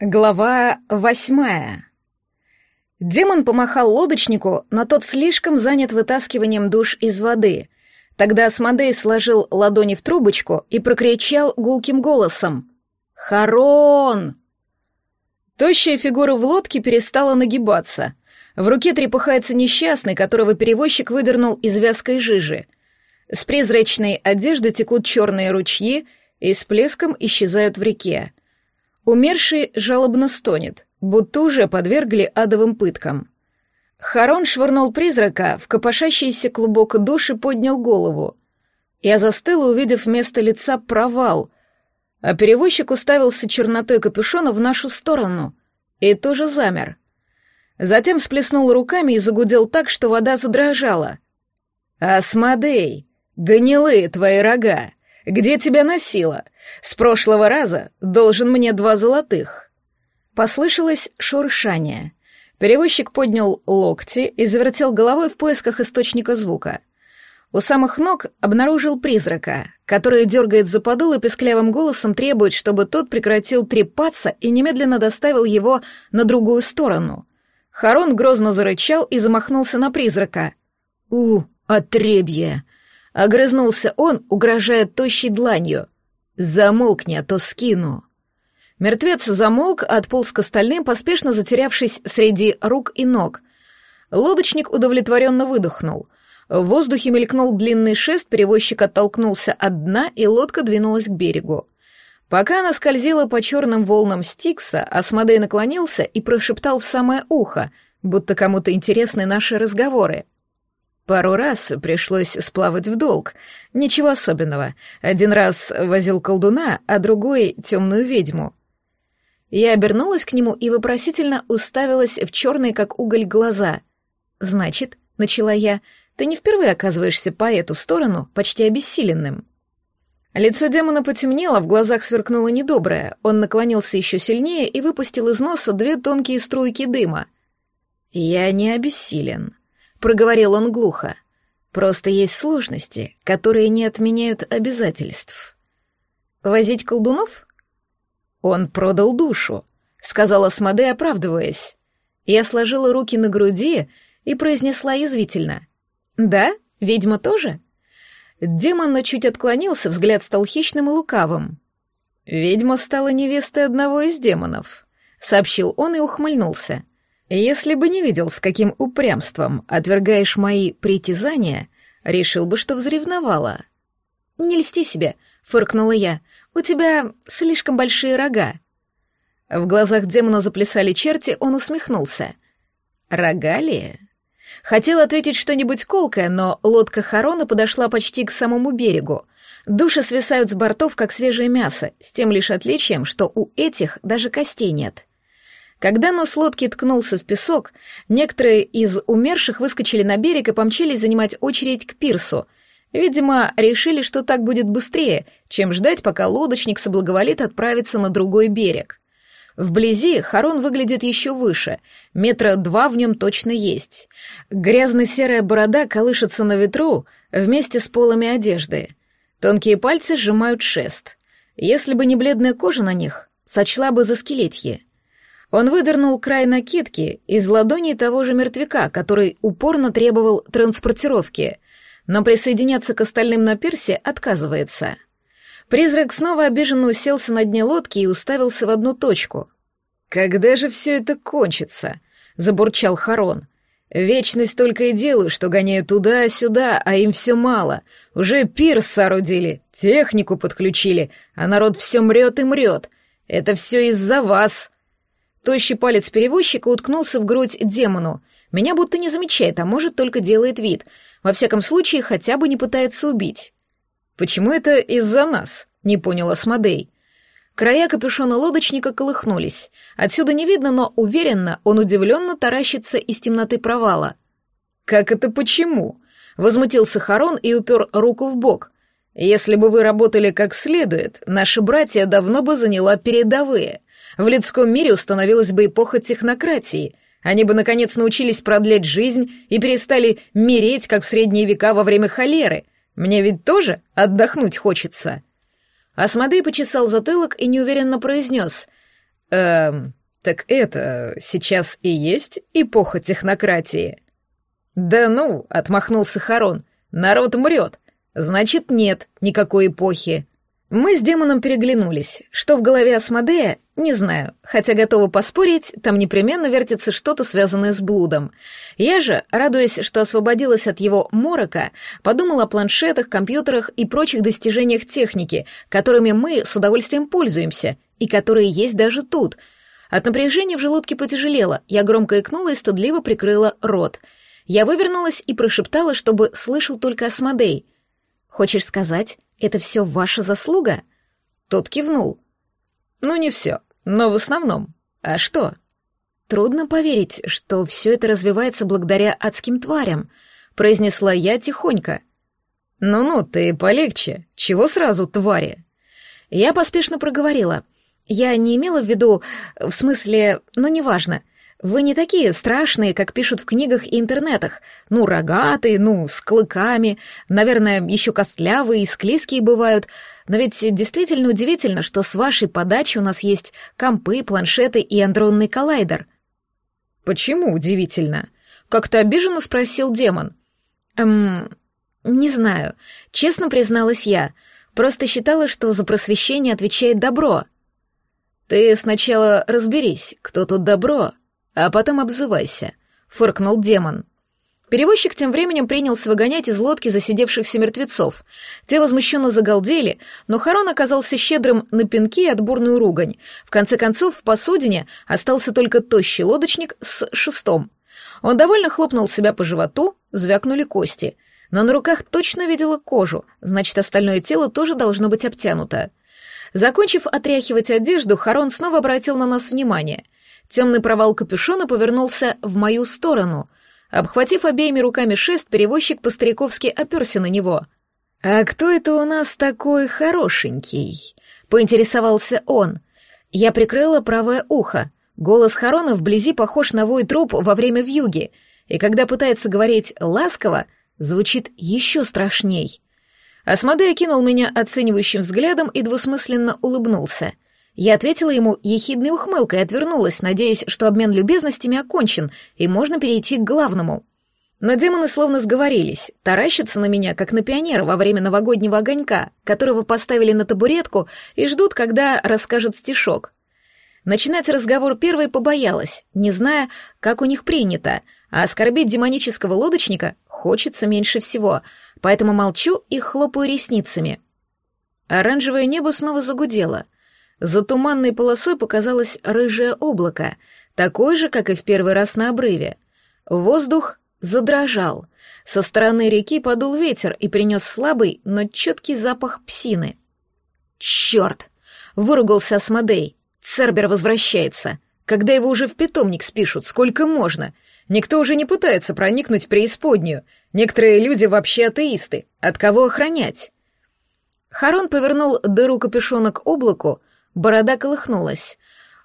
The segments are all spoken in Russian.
Глава восьмая. Демон помахал лодочнику, но тот слишком занят вытаскиванием душ из воды. Тогда Асмодей сложил ладони в трубочку и прокричал гулким голосом. «Харон!» Тощая фигура в лодке перестала нагибаться. В руке трепыхается несчастный, которого перевозчик выдернул из вязкой жижи. С призрачной одежды текут черные ручьи и с плеском исчезают в реке. Умерший жалобно стонет, будто уже подвергли адовым пыткам. Харон швырнул призрака, в копошащийся клубок души поднял голову. Я застыла, увидев вместо лица провал, а перевозчик уставился чернотой капюшона в нашу сторону и тоже замер. Затем всплеснул руками и загудел так, что вода задрожала. «Асмодей, гнилые твои рога! Где тебя носило? С прошлого раза должен мне два золотых». Послышалось шуршание. Перевозчик поднял локти и завертел головой в поисках источника звука. У самых ног обнаружил призрака, который дергает за подол и песклявым голосом требует, чтобы тот прекратил трепаться и немедленно доставил его на другую сторону. Харон грозно зарычал и замахнулся на призрака. «У, отребье!» Огрызнулся он, угрожая тощей дланью. «Замолкни, а то скину». Мертвец замолк, отполз к остальным, поспешно затерявшись среди рук и ног. Лодочник удовлетворенно выдохнул. В воздухе мелькнул длинный шест, перевозчик оттолкнулся от дна, и лодка двинулась к берегу. Пока она скользила по черным волнам Стикса, Асмодей наклонился и прошептал в самое ухо, будто кому-то интересны наши разговоры. Пару раз пришлось сплавать в долг. Ничего особенного. Один раз возил колдуна, а другой — темную ведьму. Я обернулась к нему и вопросительно уставилась в черные, как уголь, глаза. «Значит», — начала я, — «ты не впервые оказываешься по эту сторону почти обессиленным». Лицо демона потемнело, в глазах сверкнуло недоброе. Он наклонился еще сильнее и выпустил из носа две тонкие струйки дыма. «Я не обессилен», — проговорил он глухо. «Просто есть сложности, которые не отменяют обязательств». «Возить колдунов?» «Он продал душу», — сказала Смоде, оправдываясь. Я сложила руки на груди и произнесла язвительно. «Да? Ведьма тоже?» Демон чуть отклонился, взгляд стал хищным и лукавым. «Ведьма стала невестой одного из демонов», — сообщил он и ухмыльнулся. Если бы не видел, с каким упрямством отвергаешь мои притязания, решил бы, что взревновала. «Не льсти себе», — фыркнула я. «У тебя слишком большие рога». В глазах демона заплясали черти, он усмехнулся. «Рога ли?» Хотел ответить что-нибудь колкое, но лодка Харона подошла почти к самому берегу. Души свисают с бортов, как свежее мясо, с тем лишь отличием, что у этих даже костей нет. Когда нос лодки ткнулся в песок, некоторые из умерших выскочили на берег и помчались занимать очередь к пирсу. Видимо, решили, что так будет быстрее, чем ждать, пока лодочник соблаговолит отправиться на другой берег. Вблизи Харон выглядит еще выше, метра два в нем точно есть. Грязно-серая борода колышется на ветру вместе с полами одежды. Тонкие пальцы сжимают шест. Если бы не бледная кожа на них, сочла бы за скелетье. Он выдернул край накидки из ладони того же мертвяка, который упорно требовал транспортировки, но присоединяться к остальным на пирсе отказывается. Призрак снова обиженно уселся на дне лодки и уставился в одну точку. «Когда же все это кончится?» — забурчал Харон. «Вечность только и делаю, что гоняю туда-сюда, а им все мало. Уже пирс соорудили, технику подключили, а народ все мрет и мрет. Это все из-за вас!» Тощий палец перевозчика уткнулся в грудь демону. Меня будто не замечает, а может, только делает вид. Во всяком случае, хотя бы не пытается убить. «Почему это из-за нас?» — не поняла Смодей. Края капюшона лодочника колыхнулись. Отсюда не видно, но уверенно он удивленно таращится из темноты провала. «Как это почему?» — возмутился Харон и упер руку в бок. «Если бы вы работали как следует, наши братья давно бы заняла передовые. В людском мире установилась бы эпоха технократии. Они бы, наконец, научились продлять жизнь и перестали мереть, как в средние века во время холеры. Мне ведь тоже отдохнуть хочется». Асмодей почесал затылок и неуверенно произнес. Эм, так это сейчас и есть эпоха технократии? Да ну, отмахнулся Харон, народ мрет. Значит, нет никакой эпохи. Мы с демоном переглянулись. Что в голове Асмодея, не знаю, хотя готова поспорить, там непременно вертится что-то, связанное с блудом. Я же, радуясь, что освободилась от его морока, подумала о планшетах, компьютерах и прочих достижениях техники, которыми мы с удовольствием пользуемся, и которые есть даже тут. От напряжения в желудке потяжелело, я громко икнула и стыдливо прикрыла рот. Я вывернулась и прошептала, чтобы слышал только Асмодей. «Хочешь сказать, это все ваша заслуга?» Тот кивнул. «Ну, не все, но в основном. А что?» «Трудно поверить, что все это развивается благодаря адским тварям», — произнесла я тихонько. «Ну-ну, ты полегче. Чего сразу, твари?» Я поспешно проговорила. Я не имела в виду... В смысле... Ну, неважно. Вы не такие страшные, как пишут в книгах и интернетах. Ну, рогатые, ну, с клыками, наверное, еще костлявые и склизкие бывают. Но ведь действительно удивительно, что с вашей подачи у нас есть компы, планшеты и андронный коллайдер. Почему удивительно? Как-то обиженно спросил демон. Эм, не знаю. Честно призналась я. Просто считала, что за просвещение отвечает добро. Ты сначала разберись, кто тут добро, а потом обзывайся», — фыркнул демон. Перевозчик тем временем принялся выгонять из лодки засидевшихся мертвецов. Те возмущенно загалдели, но Харон оказался щедрым на пинки и отборную ругань. В конце концов, в посудине остался только тощий лодочник с шестом. Он довольно хлопнул себя по животу, звякнули кости. Но на руках точно видела кожу, значит, остальное тело тоже должно быть обтянуто. Закончив отряхивать одежду, Харон снова обратил на нас внимание — Темный провал капюшона повернулся в мою сторону. Обхватив обеими руками шест, перевозчик по-стариковски оперся на него. «А кто это у нас такой хорошенький?» — поинтересовался он. Я прикрыла правое ухо. Голос Харона вблизи похож на вой труп во время вьюги, и когда пытается говорить ласково, звучит еще страшней. Асмодей кинул меня оценивающим взглядом и двусмысленно улыбнулся — я ответила ему ехидной ухмылкой и отвернулась, надеясь, что обмен любезностями окончен, и можно перейти к главному. Но демоны словно сговорились, таращатся на меня, как на пионера во время новогоднего огонька, которого поставили на табуретку и ждут, когда расскажет стишок. Начинать разговор первой побоялась, не зная, как у них принято, а оскорбить демонического лодочника хочется меньше всего, поэтому молчу и хлопаю ресницами. Оранжевое небо снова загудело — за туманной полосой показалось рыжее облако, такое же, как и в первый раз на обрыве. Воздух задрожал. Со стороны реки подул ветер и принес слабый, но четкий запах псины. «Черт!» — выругался Асмодей. «Цербер возвращается. Когда его уже в питомник спишут, сколько можно? Никто уже не пытается проникнуть в преисподнюю. Некоторые люди вообще атеисты. От кого охранять?» Харон повернул дыру капюшона к облаку, Борода колыхнулась.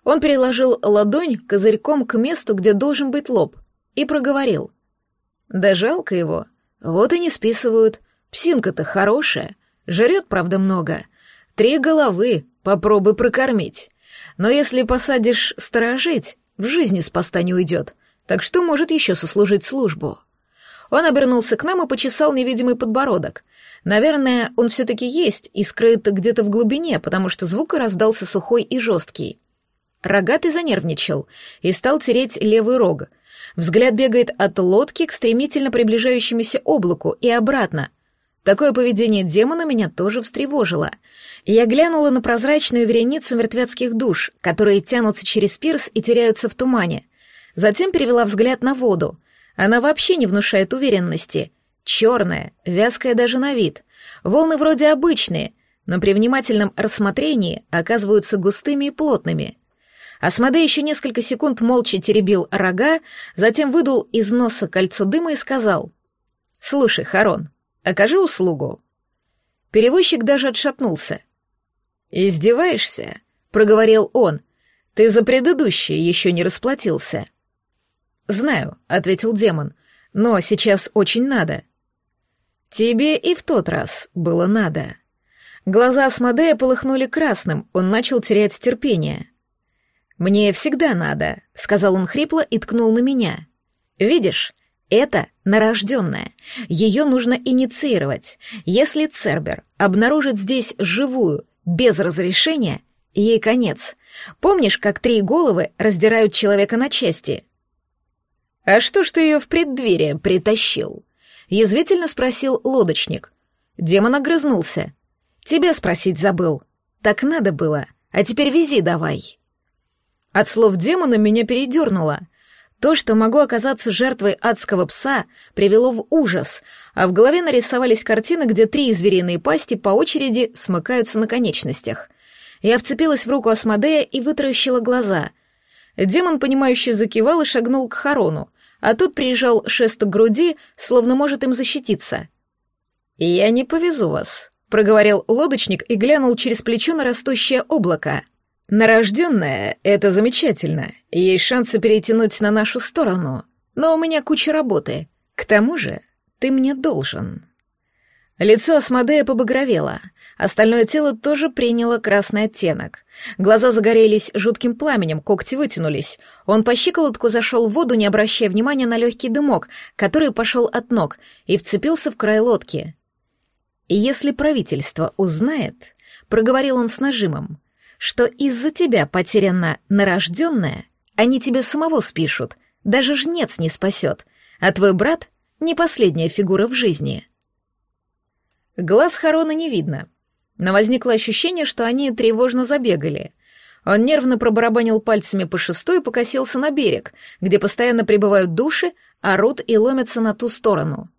Он переложил ладонь козырьком к месту, где должен быть лоб, и проговорил. «Да жалко его. Вот и не списывают. Псинка-то хорошая. Жрет, правда, много. Три головы, попробуй прокормить. Но если посадишь сторожить, в жизни с поста не уйдет. Так что может еще сослужить службу?» Он обернулся к нам и почесал невидимый подбородок. Наверное, он все-таки есть и скрыт где-то в глубине, потому что звук раздался сухой и жесткий. Рогатый занервничал и стал тереть левый рог. Взгляд бегает от лодки к стремительно приближающемуся облаку и обратно. Такое поведение демона меня тоже встревожило. Я глянула на прозрачную вереницу мертвецких душ, которые тянутся через пирс и теряются в тумане. Затем перевела взгляд на воду. Она вообще не внушает уверенности — Черная, вязкая даже на вид. Волны вроде обычные, но при внимательном рассмотрении оказываются густыми и плотными. Асмодей еще несколько секунд молча теребил рога, затем выдул из носа кольцо дыма и сказал, «Слушай, Харон, окажи услугу». Перевозчик даже отшатнулся. «Издеваешься?» — проговорил он. «Ты за предыдущее еще не расплатился». «Знаю», — ответил демон, — «но сейчас очень надо». «Тебе и в тот раз было надо». Глаза Асмодея полыхнули красным, он начал терять терпение. «Мне всегда надо», — сказал он хрипло и ткнул на меня. «Видишь, это нарожденная. Ее нужно инициировать. Если Цербер обнаружит здесь живую, без разрешения, ей конец. Помнишь, как три головы раздирают человека на части?» «А что ж ты ее в преддверие притащил?» — язвительно спросил лодочник. Демон огрызнулся. «Тебя спросить забыл. Так надо было. А теперь вези давай». От слов демона меня передернуло. То, что могу оказаться жертвой адского пса, привело в ужас, а в голове нарисовались картины, где три звериные пасти по очереди смыкаются на конечностях. Я вцепилась в руку Асмодея и вытаращила глаза. Демон, понимающе закивал и шагнул к Харону, а тут приезжал шест к груди, словно может им защититься. «Я не повезу вас», — проговорил лодочник и глянул через плечо на растущее облако. Нарожденная — это замечательно, есть шансы перетянуть на нашу сторону, но у меня куча работы. К тому же ты мне должен». Лицо Асмодея побагровело, остальное тело тоже приняло красный оттенок. Глаза загорелись жутким пламенем, когти вытянулись. Он по щиколотку зашел в воду, не обращая внимания на легкий дымок, который пошел от ног, и вцепился в край лодки. «Если правительство узнает», — проговорил он с нажимом, что из-за тебя потеряна нарожденная, они тебе самого спишут, даже жнец не спасет, а твой брат — не последняя фигура в жизни. Глаз Харона не видно, но возникло ощущение, что они тревожно забегали. Он нервно пробарабанил пальцами по шесту и покосился на берег, где постоянно прибывают души, орут и ломятся на ту сторону.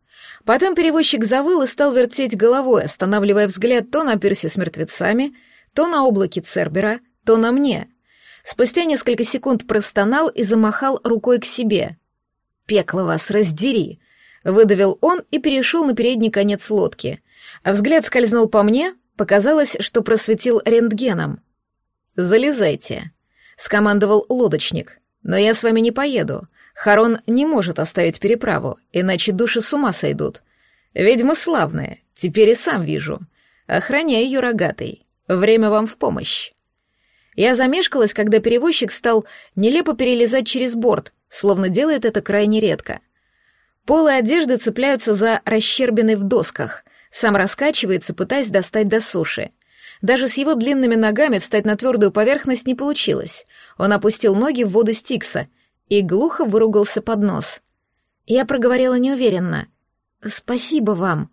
Потом перевозчик завыл и стал вертеть головой, останавливая взгляд то на пирсе с мертвецами, то на облаке Цербера, то на мне. Спустя несколько секунд простонал и замахал рукой к себе. «Пекло вас раздери!» — выдавил он и перешел на передний конец лодки. Взгляд скользнул по мне, показалось, что просветил рентгеном. «Залезайте», — скомандовал лодочник. «Но я с вами не поеду. Харон не может оставить переправу, иначе души с ума сойдут. Ведьма славная, теперь и сам вижу. Охраняй ее рогатый. Время вам в помощь. Я замешкалась, когда перевозчик стал нелепо перелезать через борт, словно делает это крайне редко. Полы одежды цепляются за расщербины в досках, сам раскачивается, пытаясь достать до суши. Даже с его длинными ногами встать на твердую поверхность не получилось. Он опустил ноги в воду Стикса и глухо выругался под нос. Я проговорила неуверенно. «Спасибо вам».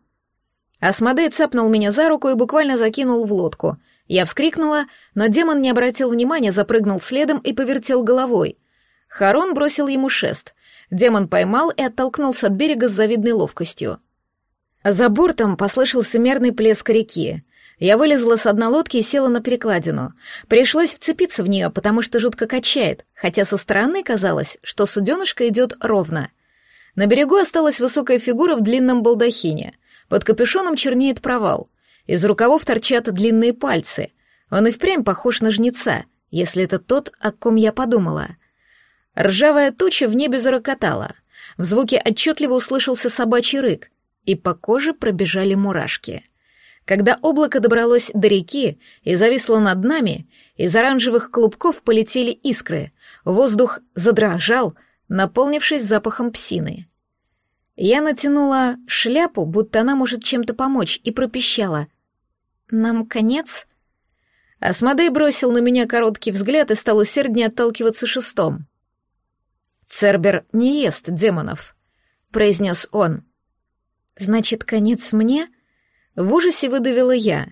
Асмодей цапнул меня за руку и буквально закинул в лодку. Я вскрикнула, но демон не обратил внимания, запрыгнул следом и повертел головой. Харон бросил ему шест. Демон поймал и оттолкнулся от берега с завидной ловкостью. За бортом послышался мерный плеск реки. Я вылезла с одной лодки и села на перекладину. Пришлось вцепиться в нее, потому что жутко качает, хотя со стороны казалось, что суденышко идет ровно. На берегу осталась высокая фигура в длинном балдахине. Под капюшоном чернеет провал. Из рукавов торчат длинные пальцы. Он и впрямь похож на жнеца, если это тот, о ком я подумала. Ржавая туча в небе зарокотала. В звуке отчетливо услышался собачий рык, и по коже пробежали мурашки. Когда облако добралось до реки и зависло над нами, из оранжевых клубков полетели искры, воздух задрожал, наполнившись запахом псины. Я натянула шляпу, будто она может чем-то помочь, и пропищала. «Нам конец?» Асмодей бросил на меня короткий взгляд и стал усерднее отталкиваться шестом. «Цербер не ест демонов», — произнес он. «Значит, конец мне?» В ужасе выдавила я.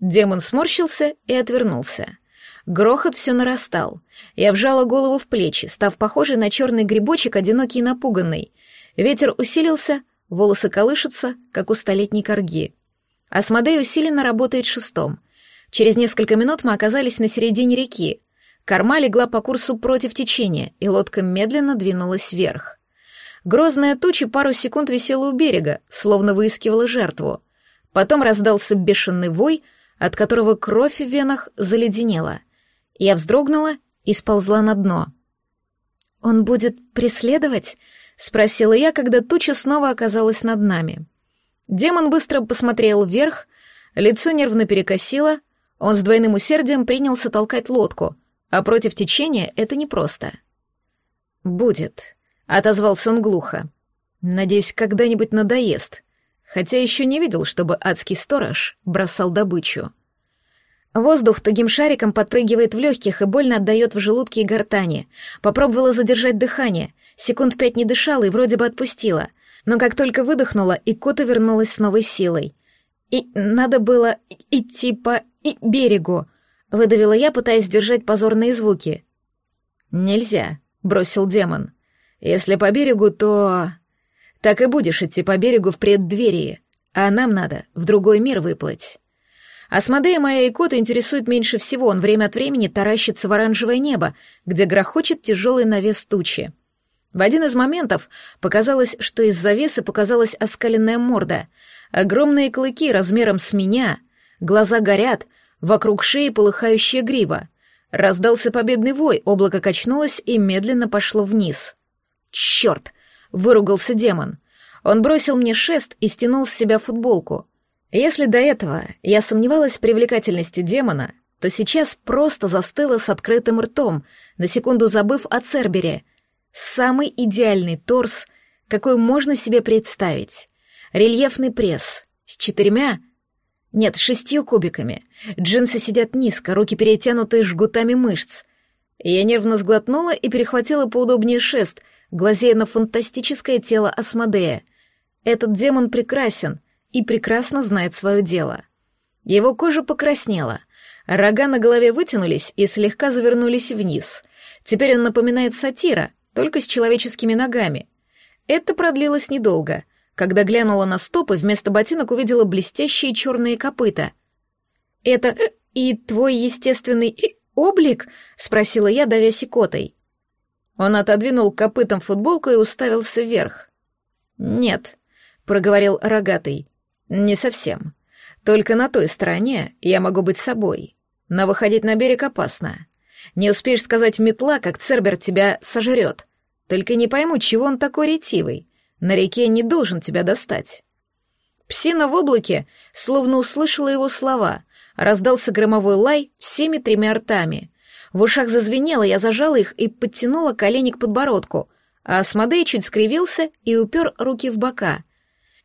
Демон сморщился и отвернулся. Грохот все нарастал. Я вжала голову в плечи, став похожей на черный грибочек, одинокий и напуганный. Ветер усилился, волосы колышутся, как у столетней корги. Асмодей усиленно работает шестом. Через несколько минут мы оказались на середине реки. Корма легла по курсу против течения, и лодка медленно двинулась вверх. Грозная туча пару секунд висела у берега, словно выискивала жертву. Потом раздался бешеный вой, от которого кровь в венах заледенела. Я вздрогнула и сползла на дно. «Он будет преследовать?» — спросила я, когда туча снова оказалась над нами. Демон быстро посмотрел вверх, лицо нервно перекосило, он с двойным усердием принялся толкать лодку, а против течения это непросто. «Будет», — отозвался он глухо. «Надеюсь, когда-нибудь надоест, хотя еще не видел, чтобы адский сторож бросал добычу». Воздух тугим шариком подпрыгивает в легких и больно отдает в желудке и гортани. Попробовала задержать дыхание, секунд пять не дышала и вроде бы отпустила. Но как только выдохнула, и кота вернулась с новой силой. И надо было идти по и берегу, выдавила я, пытаясь сдержать позорные звуки. Нельзя, бросил демон. Если по берегу, то так и будешь идти по берегу в преддверии, а нам надо в другой мир выплыть. Асмодея моя икота интересует меньше всего, он время от времени таращится в оранжевое небо, где грохочет тяжелый навес тучи. В один из моментов показалось, что из завесы показалась оскаленная морда, огромные клыки размером с меня, глаза горят, вокруг шеи полыхающая грива. Раздался победный вой, облако качнулось и медленно пошло вниз. «Черт!» — выругался демон. Он бросил мне шест и стянул с себя футболку. Если до этого я сомневалась в привлекательности демона, то сейчас просто застыла с открытым ртом, на секунду забыв о Цербере. Самый идеальный торс, какой можно себе представить. Рельефный пресс с четырьмя, нет, шестью кубиками. Джинсы сидят низко, руки перетянуты жгутами мышц. Я нервно сглотнула и перехватила поудобнее шест, глазея на фантастическое тело Асмодея. Этот демон прекрасен — и прекрасно знает свое дело. Его кожа покраснела, рога на голове вытянулись и слегка завернулись вниз. Теперь он напоминает сатира, только с человеческими ногами. Это продлилось недолго. Когда глянула на стопы, вместо ботинок увидела блестящие черные копыта. «Это и твой естественный облик?» — спросила я, давя сикотой. Он отодвинул копытом футболку и уставился вверх. «Нет», — проговорил рогатый, «Не совсем. Только на той стороне я могу быть собой. Но выходить на берег опасно. Не успеешь сказать метла, как Цербер тебя сожрет. Только не пойму, чего он такой ретивый. На реке не должен тебя достать». Псина в облаке словно услышала его слова. Раздался громовой лай всеми тремя ртами. В ушах зазвенело, я зажала их и подтянула колени к подбородку, а Асмодей чуть скривился и упер руки в бока —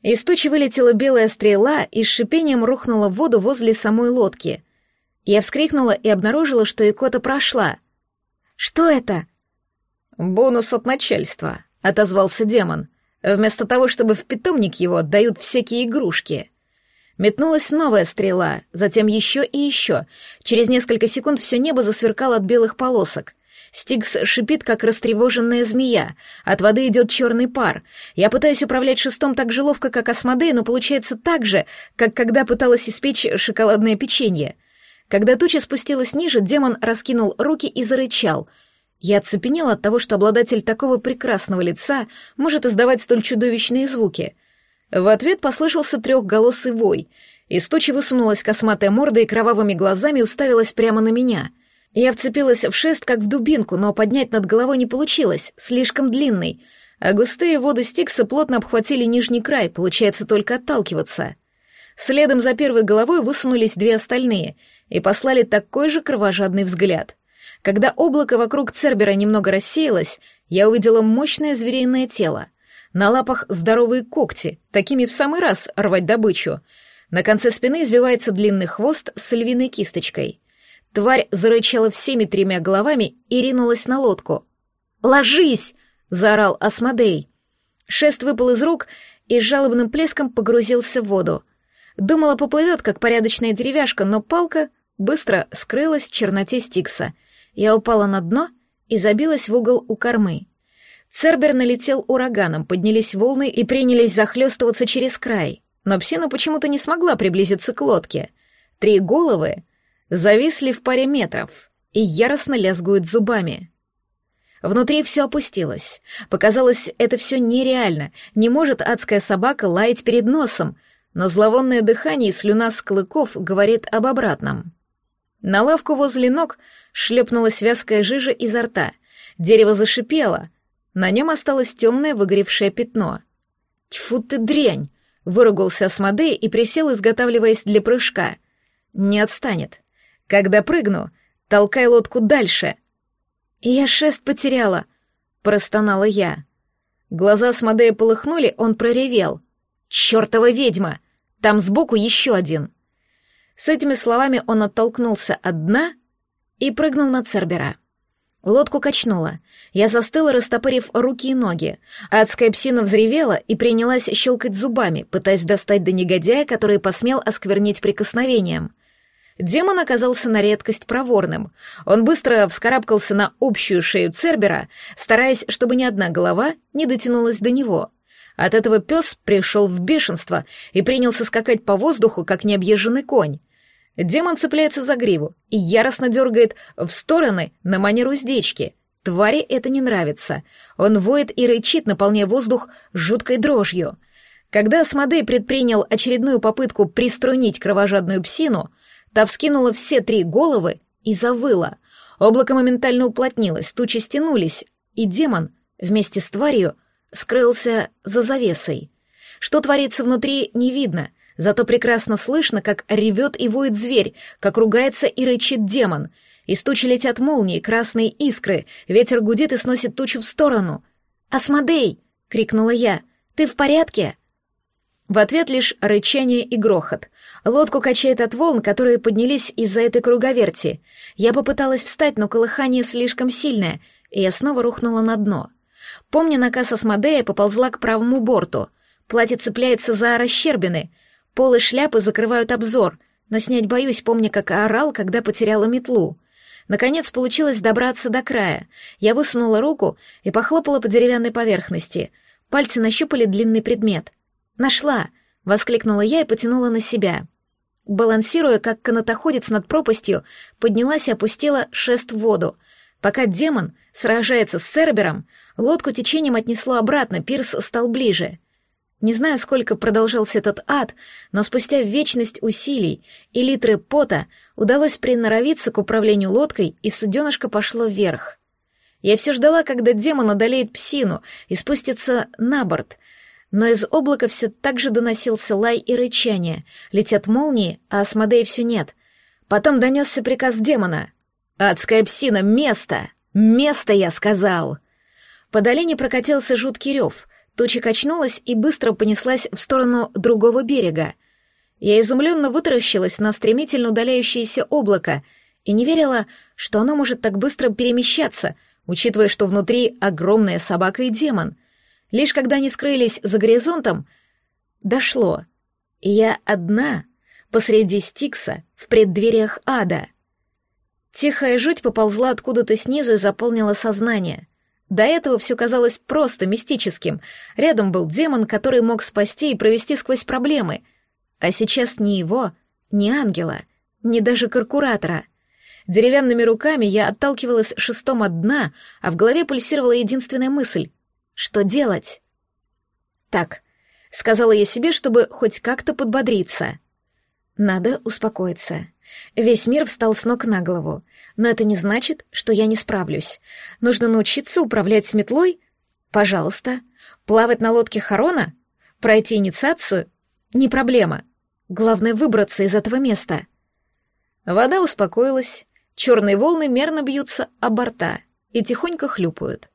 из тучи вылетела белая стрела и с шипением рухнула в воду возле самой лодки. Я вскрикнула и обнаружила, что икота прошла. «Что это?» «Бонус от начальства», — отозвался демон. «Вместо того, чтобы в питомник его отдают всякие игрушки». Метнулась новая стрела, затем еще и еще. Через несколько секунд все небо засверкало от белых полосок. Стикс шипит, как растревоженная змея. От воды идет черный пар. Я пытаюсь управлять шестом так же ловко, как Асмодей, но получается так же, как когда пыталась испечь шоколадное печенье. Когда туча спустилась ниже, демон раскинул руки и зарычал. Я оцепенела от того, что обладатель такого прекрасного лица может издавать столь чудовищные звуки. В ответ послышался трехголосый вой. Из тучи высунулась косматая морда и кровавыми глазами уставилась прямо на меня — я вцепилась в шест, как в дубинку, но поднять над головой не получилось, слишком длинный, а густые воды Стикса плотно обхватили нижний край, получается только отталкиваться. Следом за первой головой высунулись две остальные и послали такой же кровожадный взгляд. Когда облако вокруг Цербера немного рассеялось, я увидела мощное звериное тело. На лапах здоровые когти, такими в самый раз рвать добычу. На конце спины извивается длинный хвост с львиной кисточкой — Тварь зарычала всеми тремя головами и ринулась на лодку. «Ложись!» — заорал Асмодей. Шест выпал из рук и с жалобным плеском погрузился в воду. Думала, поплывет, как порядочная деревяшка, но палка быстро скрылась в черноте Стикса. Я упала на дно и забилась в угол у кормы. Цербер налетел ураганом, поднялись волны и принялись захлестываться через край. Но псина почему-то не смогла приблизиться к лодке. Три головы зависли в паре метров и яростно лязгуют зубами. Внутри все опустилось. Показалось, это все нереально. Не может адская собака лаять перед носом, но зловонное дыхание и слюна с клыков говорит об обратном. На лавку возле ног шлепнулась вязкая жижа изо рта. Дерево зашипело. На нем осталось темное выгоревшее пятно. «Тьфу ты дрянь!» — выругался Асмодей и присел, изготавливаясь для прыжка. «Не отстанет. Когда прыгну, Толкай лодку дальше!» «Я шест потеряла!» — простонала я. Глаза Смодея полыхнули, он проревел. «Чёртова ведьма! Там сбоку еще один!» С этими словами он оттолкнулся от дна и прыгнул на Цербера. Лодку качнуло. Я застыла, растопырив руки и ноги. Адская псина взревела и принялась щелкать зубами, пытаясь достать до негодяя, который посмел осквернить прикосновением. Демон оказался на редкость проворным. Он быстро вскарабкался на общую шею Цербера, стараясь, чтобы ни одна голова не дотянулась до него. От этого пес пришел в бешенство и принялся скакать по воздуху, как необъезженный конь. Демон цепляется за гриву и яростно дергает в стороны на манеру уздечки. Твари это не нравится. Он воет и рычит, наполняя воздух жуткой дрожью. Когда Асмодей предпринял очередную попытку приструнить кровожадную псину, та вскинула все три головы и завыла. Облако моментально уплотнилось, тучи стянулись, и демон вместе с тварью скрылся за завесой. Что творится внутри, не видно, Зато прекрасно слышно, как ревет и воет зверь, как ругается и рычит демон. Из тучи летят молнии, красные искры, ветер гудит и сносит тучу в сторону. «Асмодей!» — крикнула я. «Ты в порядке?» В ответ лишь рычание и грохот. Лодку качает от волн, которые поднялись из-за этой круговерти. Я попыталась встать, но колыхание слишком сильное, и я снова рухнула на дно. Помня наказ Асмодея, поползла к правому борту. Платье цепляется за расщербины — Полы шляпы закрывают обзор, но снять боюсь, помня, как орал, когда потеряла метлу. Наконец получилось добраться до края. Я высунула руку и похлопала по деревянной поверхности. Пальцы нащупали длинный предмет. «Нашла!» — воскликнула я и потянула на себя. Балансируя, как канатоходец над пропастью, поднялась и опустила шест в воду. Пока демон сражается с Цербером, лодку течением отнесло обратно, пирс стал ближе. Не знаю, сколько продолжался этот ад, но спустя вечность усилий и литры пота удалось приноровиться к управлению лодкой, и суденышко пошло вверх. Я все ждала, когда демон одолеет псину и спустится на борт, но из облака все так же доносился лай и рычание, летят молнии, а Асмодея все нет. Потом донесся приказ демона. «Адская псина, место! Место, я сказал!» По долине прокатился жуткий рев — Туча качнулась и быстро понеслась в сторону другого берега. Я изумленно вытаращилась на стремительно удаляющееся облако и не верила, что оно может так быстро перемещаться, учитывая, что внутри огромная собака и демон. Лишь когда они скрылись за горизонтом, дошло. И я одна посреди Стикса в преддвериях ада. Тихая жуть поползла откуда-то снизу и заполнила сознание — до этого все казалось просто мистическим. Рядом был демон, который мог спасти и провести сквозь проблемы. А сейчас ни его, ни ангела, ни даже каркуратора. Деревянными руками я отталкивалась шестом от дна, а в голове пульсировала единственная мысль — что делать? «Так», — сказала я себе, чтобы хоть как-то подбодриться. «Надо успокоиться. Весь мир встал с ног на голову. Но это не значит, что я не справлюсь. Нужно научиться управлять метлой? Пожалуйста. Плавать на лодке Харона? Пройти инициацию? Не проблема. Главное выбраться из этого места. Вода успокоилась. Черные волны мерно бьются о борта и тихонько хлюпают.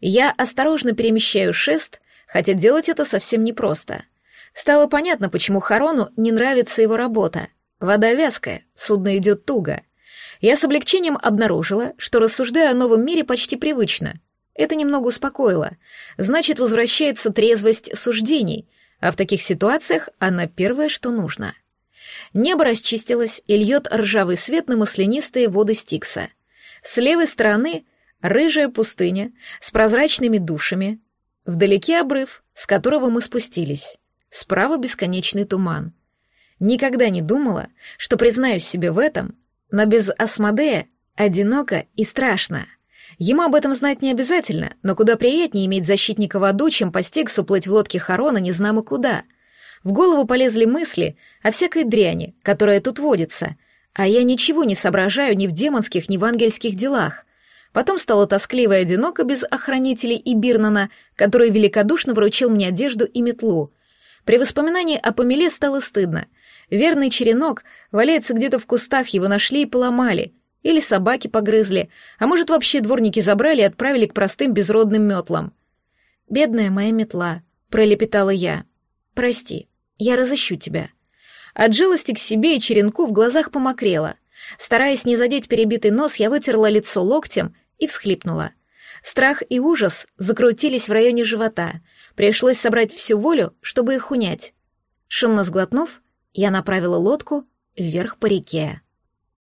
Я осторожно перемещаю шест, хотя делать это совсем непросто. Стало понятно, почему Харону не нравится его работа. Вода вязкая, судно идет туго — я с облегчением обнаружила, что рассуждаю о новом мире почти привычно. Это немного успокоило. Значит, возвращается трезвость суждений, а в таких ситуациях она первое, что нужно. Небо расчистилось и льет ржавый свет на маслянистые воды Стикса. С левой стороны рыжая пустыня с прозрачными душами. Вдалеке обрыв, с которого мы спустились. Справа бесконечный туман. Никогда не думала, что признаюсь себе в этом, но без Асмодея одиноко и страшно. Ему об этом знать не обязательно, но куда приятнее иметь защитника в аду, чем по Стиксу плыть в лодке Харона незнамо куда. В голову полезли мысли о всякой дряни, которая тут водится, а я ничего не соображаю ни в демонских, ни в ангельских делах. Потом стало тоскливо и одиноко без охранителей и Бирнана, который великодушно вручил мне одежду и метлу. При воспоминании о помеле стало стыдно — Верный черенок валяется где-то в кустах, его нашли и поломали. Или собаки погрызли, а может, вообще дворники забрали и отправили к простым безродным метлам. «Бедная моя метла», — пролепетала я. «Прости, я разыщу тебя». От жалости к себе и черенку в глазах помокрело. Стараясь не задеть перебитый нос, я вытерла лицо локтем и всхлипнула. Страх и ужас закрутились в районе живота. Пришлось собрать всю волю, чтобы их унять. Шумно сглотнув, я направила лодку вверх по реке.